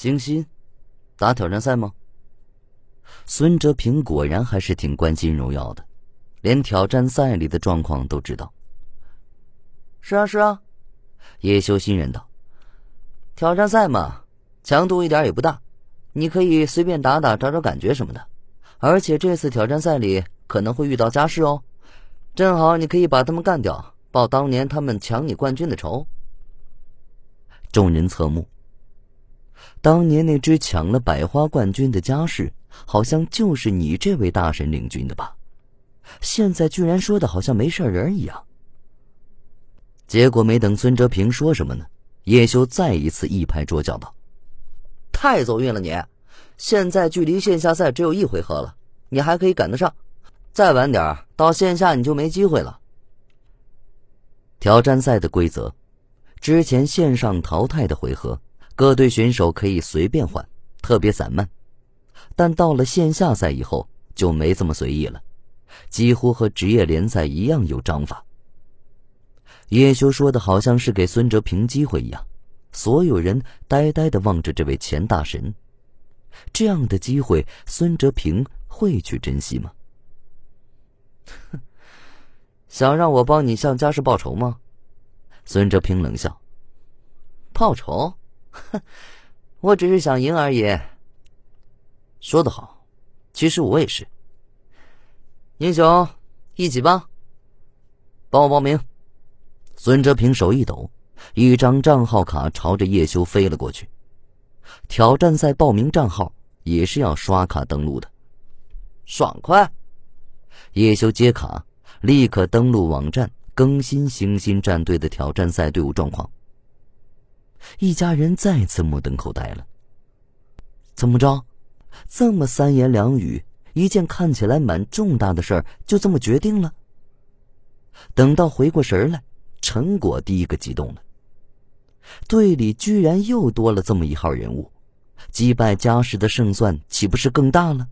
星星，打挑战赛吗？孙哲平果然还是挺关心荣耀的，连挑战赛里的状况都知道。是啊，是啊，叶修欣然道：“挑战赛嘛，强度一点也不大，你可以随便打打，找找感觉什么的。而且这次挑战赛里可能会遇到家世哦，正好你可以把他们干掉，报当年他们抢你冠军的仇。”众人侧目。当年那只抢了百花冠军的家世，好像就是你这位大神领军的吧？现在居然说的好像没事人一样。结果没等孙哲平说什么呢，叶修再一次一拍桌角道：“太走运了你！现在距离线下赛只有一回合了，你还可以赶得上。再晚点到线下你就没机会了。”挑战赛的规则，之前线上淘汰的回合，各队选手可以随便换，特别散漫；但到了线下赛以后，就没这么随意了，几乎和职业联赛一样有章法。叶修说的好像是给孙哲平机会一样，所有人呆呆的望着这位前大神。这样的机会，孙哲平会去珍惜吗？哼，想让我帮你向家世报仇吗？孙哲平冷笑。报仇？哼，我只是想赢而已。说得好，其实我也是。英雄，一起吧，帮我报名。孙哲平手一抖，一张账号卡朝着叶修飞了过去。挑战赛报名账号也是要刷卡登录的，爽快！叶修接卡，立刻登录网站更新星星战队的挑战赛队伍状况。一家人再次目瞪口呆了。怎么着？这么三言两语，一件看起来蛮重大的事儿就这么决定了？等到回过神来。陈果第一个激动了，队里居然又多了这么一号人物，击败家世的胜算岂不是更大了？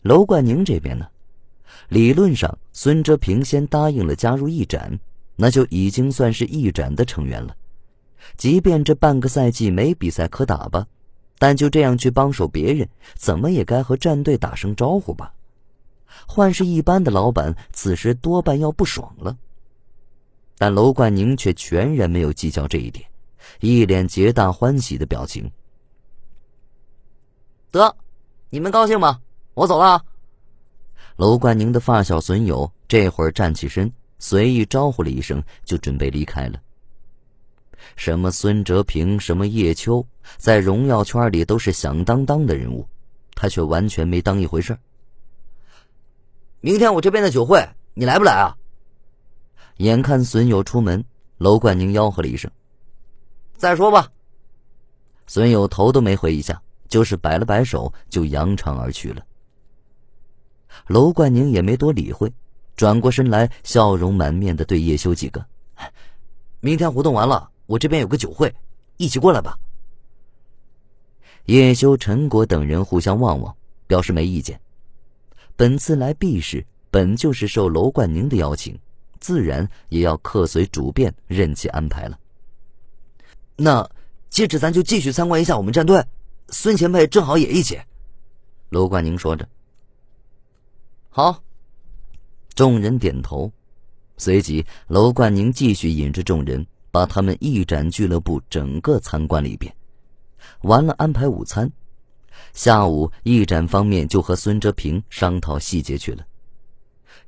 楼冠宁这边呢，理论上孙哲平先答应了加入一展，那就已经算是一展的成员了。即便这半个赛季没比赛可打吧，但就这样去帮手别人，怎么也该和战队打声招呼吧。换是一般的老板，此时多半要不爽了。但楼冠宁却全然没有计较这一点，一脸皆大欢喜的表情。得，你们高兴吗？我走了。楼冠宁的发小损友这会儿站起身，随意招呼了一声，就准备离开了。什么孙哲平，什么叶秋，在荣耀圈里都是响当当的人物，他却完全没当一回事。明天我这边的酒会，你来不来啊？眼看损友出门，楼冠宁吆喝了一声：“再说吧。”损友头都没回一下，就是摆了摆手，就扬长而去了。楼冠宁也没多理会，转过身来，笑容满面的对叶修几个：“明天活动完了，我这边有个酒会，一起过来吧。”叶修、陈果等人互相望望，表示没意见。本次来 B 市，本就是受楼冠宁的邀请，自然也要客随主便，任其安排了。那接着咱就继续参观一下我们战队，孙前辈正好也一起。楼冠宁说着。好，众人点头，随即楼冠宁继续引着众人，把他们一展俱乐部整个参观了一遍，完了安排午餐。下午，一展方面就和孙哲平商讨细节去了。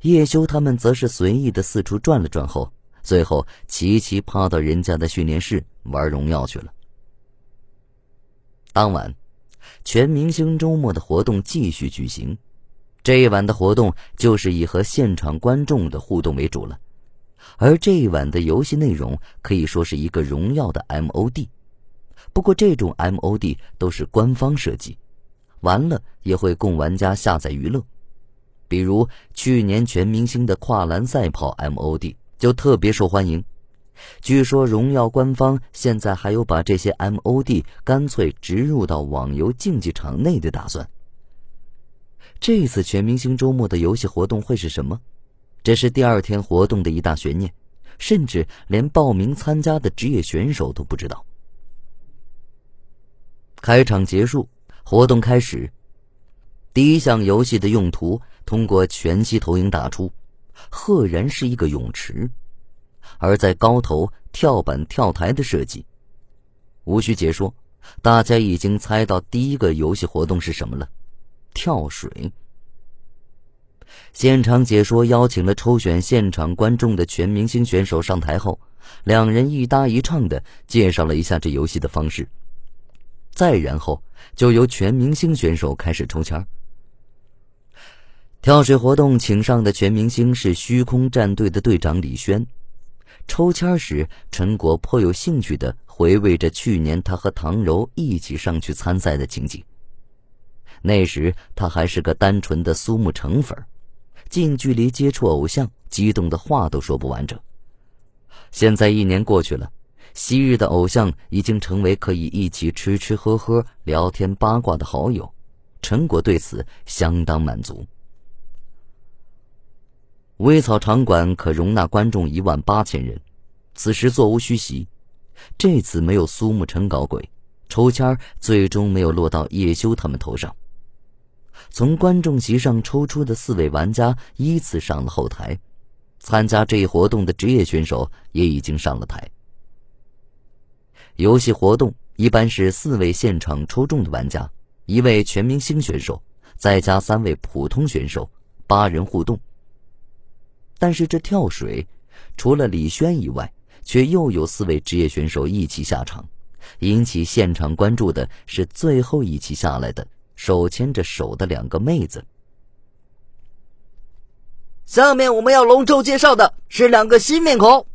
叶修他们则是随意的四处转了转后，最后齐齐趴到人家的训练室玩荣耀去了。当晚，全明星周末的活动继续举行。这一晚的活动就是以和现场观众的互动为主了，而这一晚的游戏内容可以说是一个荣耀的 MOD。不过，这种 MOD 都是官方设计。完了也会供玩家下载娱乐，比如去年全明星的跨栏赛跑 MOD 就特别受欢迎。据说荣耀官方现在还有把这些 MOD 干脆植入到网游竞技场内的打算。这次全明星周末的游戏活动会是什么？这是第二天活动的一大悬念，甚至连报名参加的职业选手都不知道。开场结束，活动开始。第一项游戏的用途通过全息投影打出，赫然是一个泳池。而在高头跳板跳台的设计，无需解说，大家已经猜到第一个游戏活动是什么了：跳水。现场解说邀请了抽选现场观众的全明星选手上台后，两人一搭一唱的介绍了一下这游戏的方式。再然后，就由全明星选手开始抽签跳水活动请上的全明星是虚空战队的队长李轩。抽签时，陈果颇有兴趣的回味着去年他和唐柔一起上去参赛的情景。那时他还是个单纯的苏沐橙粉，近距离接触偶像，激动的话都说不完整。现在一年过去了。昔日的偶像已经成为可以一起吃吃喝喝、聊天八卦的好友，陈果对此相当满足。微草场馆可容纳观众一万八千人，此时座无虚席。这次没有苏沐橙搞鬼，抽签最终没有落到叶修他们头上。从观众席上抽出的四位玩家依次上了后台，参加这一活动的职业选手也已经上了台。游戏活动一般是四位现场抽中的玩家，一位全明星选手，再加三位普通选手，八人互动。但是这跳水，除了李轩以外，却又有四位职业选手一起下场。引起现场关注的是最后一起下来的手牵着手的两个妹子。下面我们要隆重介绍的是两个新面孔。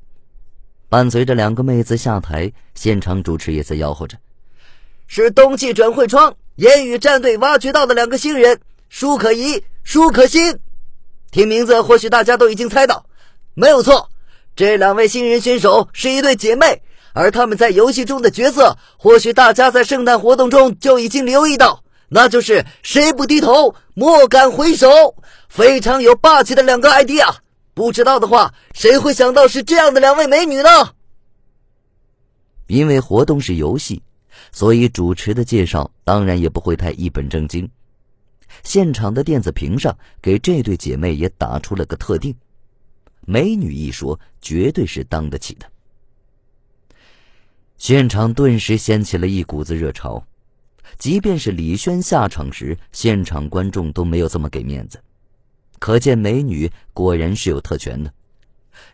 伴随着两个妹子下台，现场主持也在吆喝着：“是冬季转会窗烟雨战队挖掘到的两个新人，舒可怡、舒可欣。听名字，或许大家都已经猜到，没有错，这两位新人选手是一对姐妹，而他们在游戏中的角色，或许大家在圣诞活动中就已经留意到，那就是谁不低头，莫敢回首，非常有霸气的两个 ID 啊！”不知道的话，谁会想到是这样的两位美女呢？因为活动是游戏，所以主持的介绍当然也不会太一本正经。现场的电子屏上给这对姐妹也打出了个特定，美女一说，绝对是当得起的。现场顿时掀起了一股子热潮，即便是李轩下场时，现场观众都没有这么给面子。可见美女果然是有特权的，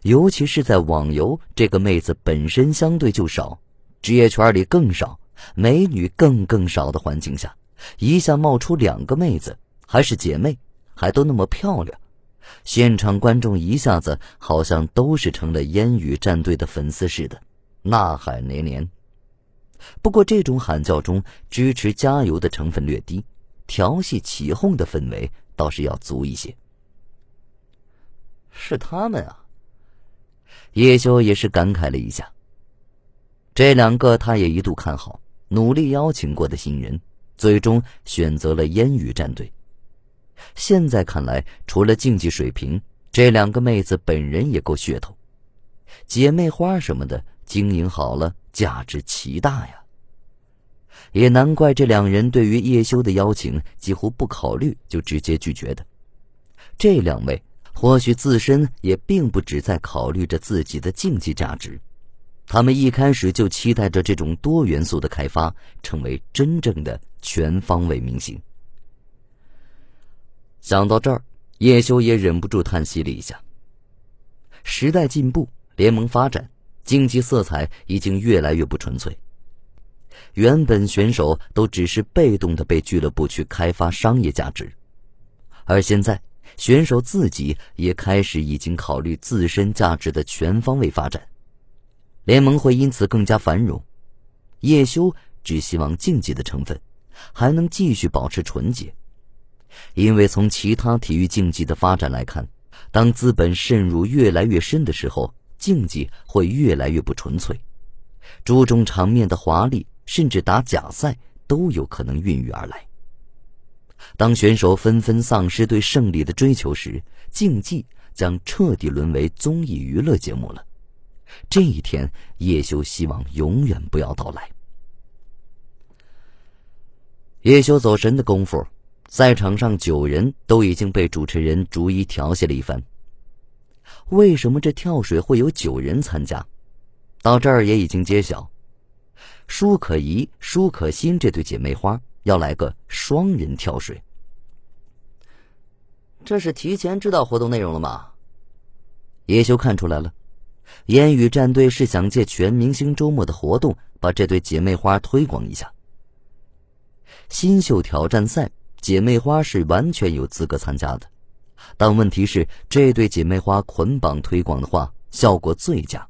尤其是在网游这个妹子本身相对就少，职业圈里更少，美女更更少的环境下，一下冒出两个妹子，还是姐妹，还都那么漂亮，现场观众一下子好像都是成了烟雨战队的粉丝似的，呐喊连连。不过这种喊叫中支持加油的成分略低，调戏起哄的氛围倒是要足一些。是他们啊！叶修也是感慨了一下。这两个他也一度看好，努力邀请过的新人，最终选择了烟雨战队。现在看来，除了竞技水平，这两个妹子本人也够噱头，姐妹花什么的经营好了，价值奇大呀！也难怪这两人对于叶修的邀请几乎不考虑就直接拒绝的。这两位。或许自身也并不只在考虑着自己的竞技价值，他们一开始就期待着这种多元素的开发，成为真正的全方位明星。想到这儿，叶修也忍不住叹息了一下。时代进步，联盟发展，竞技色彩已经越来越不纯粹。原本选手都只是被动的被俱乐部去开发商业价值，而现在。选手自己也开始已经考虑自身价值的全方位发展，联盟会因此更加繁荣。叶修只希望竞技的成分还能继续保持纯洁，因为从其他体育竞技的发展来看，当资本渗入越来越深的时候，竞技会越来越不纯粹，注重场面的华丽，甚至打假赛都有可能孕育而来。当选手纷纷丧失对胜利的追求时，竞技将彻底沦为综艺娱乐节目了。这一天，叶修希望永远不要到来。叶修走神的功夫，赛场上九人都已经被主持人逐一调戏了一番。为什么这跳水会有九人参加？到这儿也已经揭晓，舒可怡、舒可欣这对姐妹花要来个双人跳水。这是提前知道活动内容了吗？叶修看出来了，烟雨战队是想借全明星周末的活动，把这对姐妹花推广一下。新秀挑战赛，姐妹花是完全有资格参加的，但问题是，这对姐妹花捆绑推广的话，效果最佳。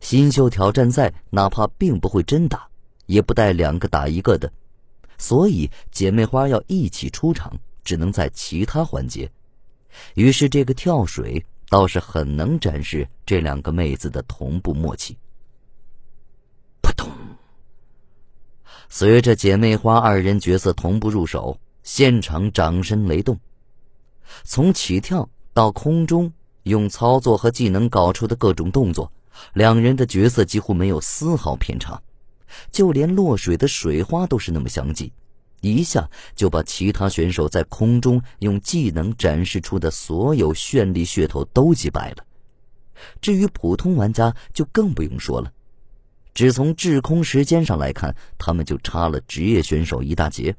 新秀挑战赛哪怕并不会真打，也不带两个打一个的，所以姐妹花要一起出场。只能在其他环节，于是这个跳水倒是很能展示这两个妹子的同步默契。扑通！随着姐妹花二人角色同步入手，现场掌声雷动。从起跳到空中用操作和技能搞出的各种动作，两人的角色几乎没有丝毫偏差，就连落水的水花都是那么相近。一下就把其他选手在空中用技能展示出的所有绚丽噱头都击败了。至于普通玩家就更不用说了，只从滞空时间上来看，他们就差了职业选手一大截。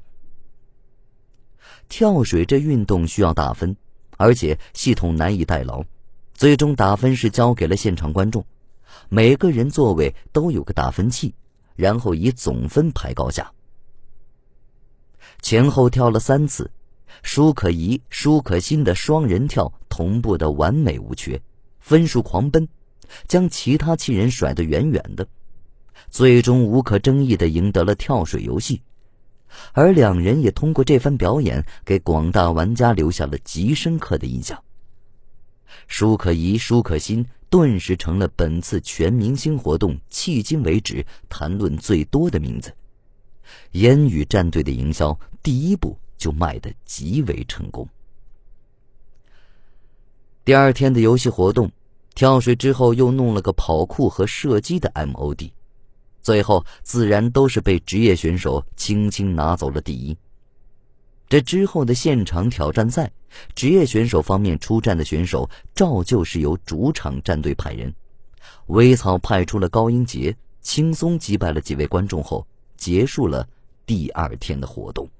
跳水这运动需要打分，而且系统难以代劳，最终打分是交给了现场观众，每个人座位都有个打分器，然后以总分排高下。前后跳了三次，舒可怡、舒可欣的双人跳同步的完美无缺，分数狂奔，将其他七人甩得远远的，最终无可争议的赢得了跳水游戏。而两人也通过这番表演，给广大玩家留下了极深刻的印象。舒可怡、舒可欣顿时成了本次全明星活动迄今为止谈论最多的名字。烟雨战队的营销第一步就卖得极为成功。第二天的游戏活动，跳水之后又弄了个跑酷和射击的 MOD，最后自然都是被职业选手轻轻拿走了第一。这之后的现场挑战赛，职业选手方面出战的选手照旧是由主场战队派人，微草派出了高英杰，轻松击败了几位观众后。结束了第二天的活动。